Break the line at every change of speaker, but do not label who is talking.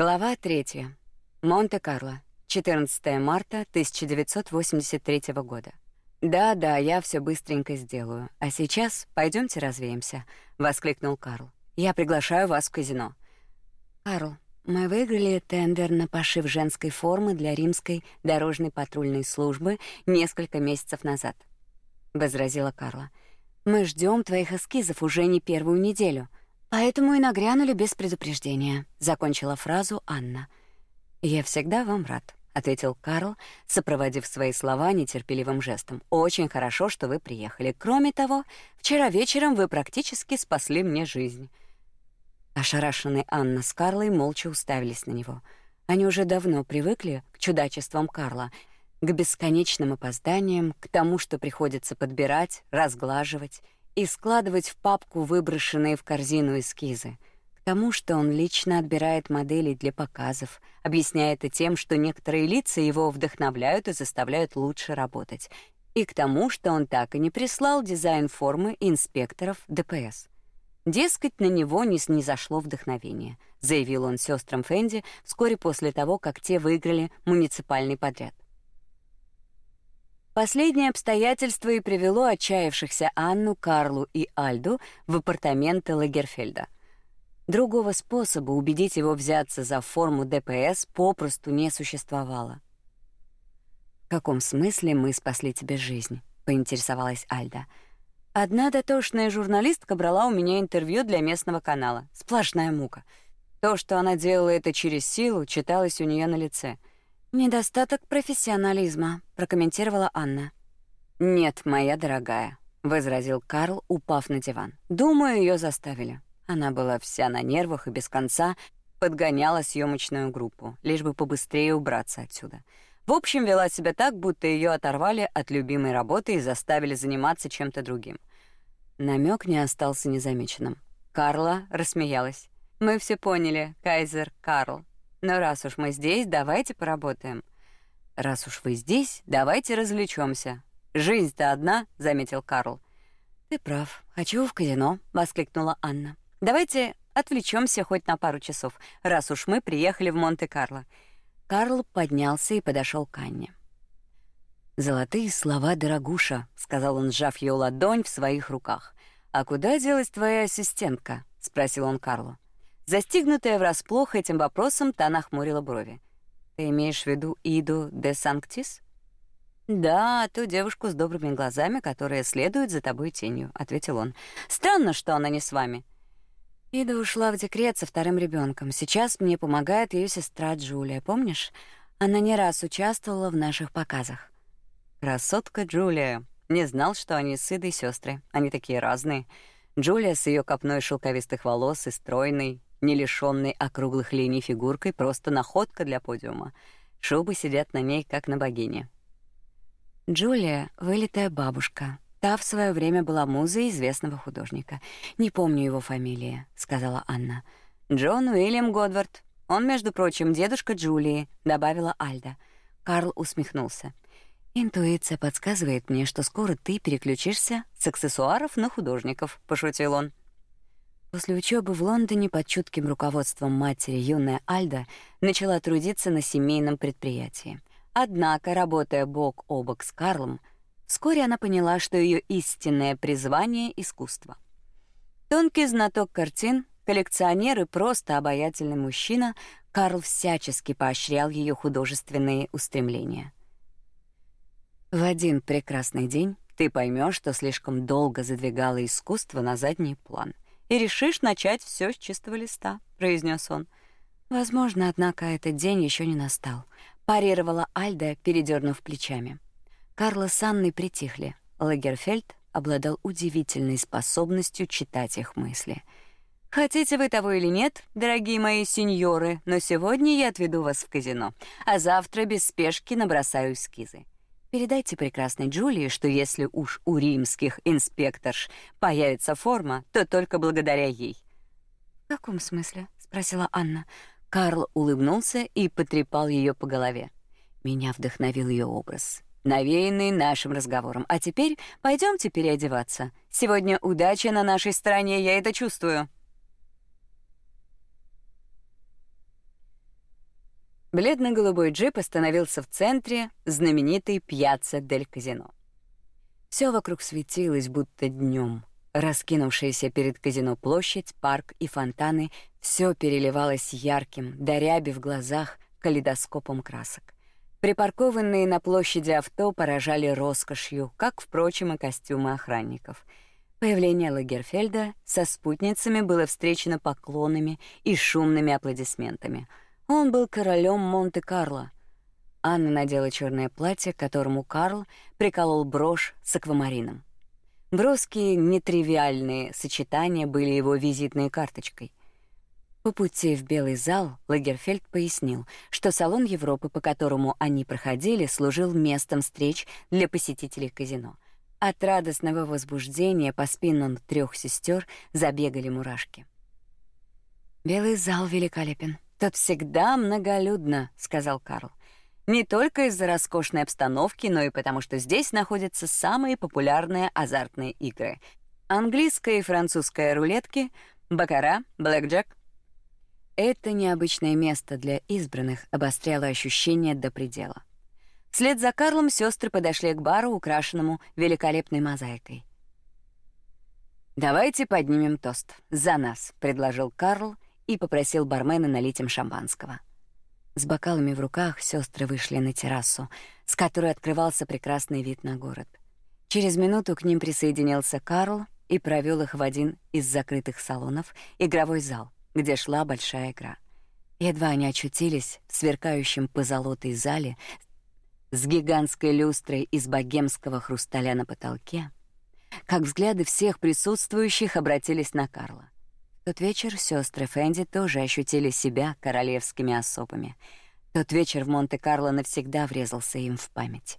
Глава 3. Монте-Карло. 14 марта 1983 года. «Да-да, я все быстренько сделаю. А сейчас пойдемте развеемся», — воскликнул Карл. «Я приглашаю вас в казино». «Карл, мы выиграли тендер на пошив женской формы для римской дорожной патрульной службы несколько месяцев назад», — возразила Карла. «Мы ждем твоих эскизов уже не первую неделю». Поэтому и нагрянули без предупреждения, закончила фразу Анна. Я всегда вам рад, ответил Карл, сопроводив свои слова нетерпеливым жестом. Очень хорошо, что вы приехали. Кроме того, вчера вечером вы практически спасли мне жизнь. Ошарашенные Анна с Карлой молча уставились на него. Они уже давно привыкли к чудачествам Карла, к бесконечным опозданиям, к тому, что приходится подбирать, разглаживать и складывать в папку выброшенные в корзину эскизы. К тому, что он лично отбирает модели для показов, объясняя это тем, что некоторые лица его вдохновляют и заставляют лучше работать. И к тому, что он так и не прислал дизайн формы инспекторов ДПС. Дескать, на него не снизошло вдохновение, заявил он сестрам Фенди вскоре после того, как те выиграли муниципальный подряд. Последнее обстоятельство и привело отчаявшихся Анну, Карлу и Альду в апартаменты Лагерфельда. Другого способа убедить его взяться за форму ДПС попросту не существовало. «В каком смысле мы спасли тебе жизнь?» — поинтересовалась Альда. «Одна дотошная журналистка брала у меня интервью для местного канала. Сплошная мука. То, что она делала это через силу, читалось у нее на лице — Недостаток профессионализма, прокомментировала Анна. Нет, моя дорогая, возразил Карл, упав на диван. Думаю, ее заставили. Она была вся на нервах и без конца подгоняла съемочную группу, лишь бы побыстрее убраться отсюда. В общем, вела себя так, будто ее оторвали от любимой работы и заставили заниматься чем-то другим. Намек не остался незамеченным. Карла рассмеялась. Мы все поняли, Кайзер Карл. Но раз уж мы здесь, давайте поработаем. Раз уж вы здесь, давайте развлечемся. Жизнь-то одна, заметил Карл. Ты прав. Хочу в казино, воскликнула Анна. Давайте отвлечемся хоть на пару часов, раз уж мы приехали в Монте-Карло. Карл поднялся и подошел к Анне. «Золотые слова, дорогуша», — сказал он, сжав ее ладонь в своих руках. «А куда делась твоя ассистентка?» — спросил он Карлу. Застигнутая врасплох этим вопросом, та нахмурила брови. «Ты имеешь в виду Иду де Санктис?» «Да, ту девушку с добрыми глазами, которая следует за тобой тенью», — ответил он. «Странно, что она не с вами». Ида ушла в декрет со вторым ребенком. Сейчас мне помогает ее сестра Джулия, помнишь? Она не раз участвовала в наших показах. Красотка Джулия. Не знал, что они с Идой сестры. Они такие разные. Джулия с ее копной шелковистых волос и стройной, не лишённой округлых линий фигуркой, просто находка для подиума. Шубы сидят на ней, как на богине. Джулия — вылитая бабушка. Та в свое время была музой известного художника. Не помню его фамилии, сказала Анна. Джон Уильям Годвард. Он, между прочим, дедушка Джулии, добавила Альда. Карл усмехнулся. Интуиция подсказывает мне, что скоро ты переключишься с аксессуаров на художников, пошутил он. После учебы в Лондоне под чутким руководством матери юная Альда начала трудиться на семейном предприятии. Однако, работая бок о бок с Карлом, вскоре она поняла, что ее истинное призвание — искусство. Тонкий знаток картин, коллекционер и просто обаятельный мужчина, Карл всячески поощрял ее художественные устремления. В один прекрасный день ты поймешь, что слишком долго задвигала искусство на задний план — и решишь начать все с чистого листа», — произнес он. «Возможно, однако, этот день еще не настал», — парировала Альда, передернув плечами. Карла с Анной притихли. Лагерфельд обладал удивительной способностью читать их мысли. «Хотите вы того или нет, дорогие мои сеньоры, но сегодня я отведу вас в казино, а завтра без спешки набросаю эскизы. Передайте прекрасной Джулии, что если уж у римских инспекторш появится форма, то только благодаря ей. В каком смысле? спросила Анна. Карл улыбнулся и потрепал ее по голове. Меня вдохновил ее образ, навеянный нашим разговором. А теперь пойдемте переодеваться. Сегодня удача на нашей стороне, я это чувствую. Бледно-голубой джип остановился в центре знаменитой пьяцца дель казино. Все вокруг светилось, будто днем. Раскинувшаяся перед казино площадь, парк и фонтаны — все переливалось ярким, даряби в глазах калейдоскопом красок. Припаркованные на площади авто поражали роскошью, как, впрочем, и костюмы охранников. Появление Лагерфельда со спутницами было встречено поклонами и шумными аплодисментами. Он был королем Монте-Карло. Анна надела черное платье, к которому Карл приколол брошь с аквамарином. Броские, нетривиальные сочетания были его визитной карточкой. По пути в Белый зал Лагерфельд пояснил, что салон Европы, по которому они проходили, служил местом встреч для посетителей казино. От радостного возбуждения по спинам трех сестер забегали мурашки. «Белый зал великолепен. Тут всегда многолюдно», — сказал Карл. «Не только из-за роскошной обстановки, но и потому, что здесь находятся самые популярные азартные игры. Английская и французская рулетки, бакара, блэкджек, это необычное место для избранных обостряло ощущение до предела. Вслед за Карлом сестры подошли к бару, украшенному великолепной мозаикой. «Давайте поднимем тост. За нас», — предложил Карл и попросил бармена налить им шампанского. С бокалами в руках сестры вышли на террасу, с которой открывался прекрасный вид на город. Через минуту к ним присоединился Карл и провел их в один из закрытых салонов, игровой зал где шла большая игра. Едва они очутились в сверкающем позолотой зале с гигантской люстрой из богемского хрусталя на потолке, как взгляды всех присутствующих обратились на Карла. Тот вечер сестры Фэнди тоже ощутили себя королевскими особами. Тот вечер в Монте-Карло навсегда врезался им в память.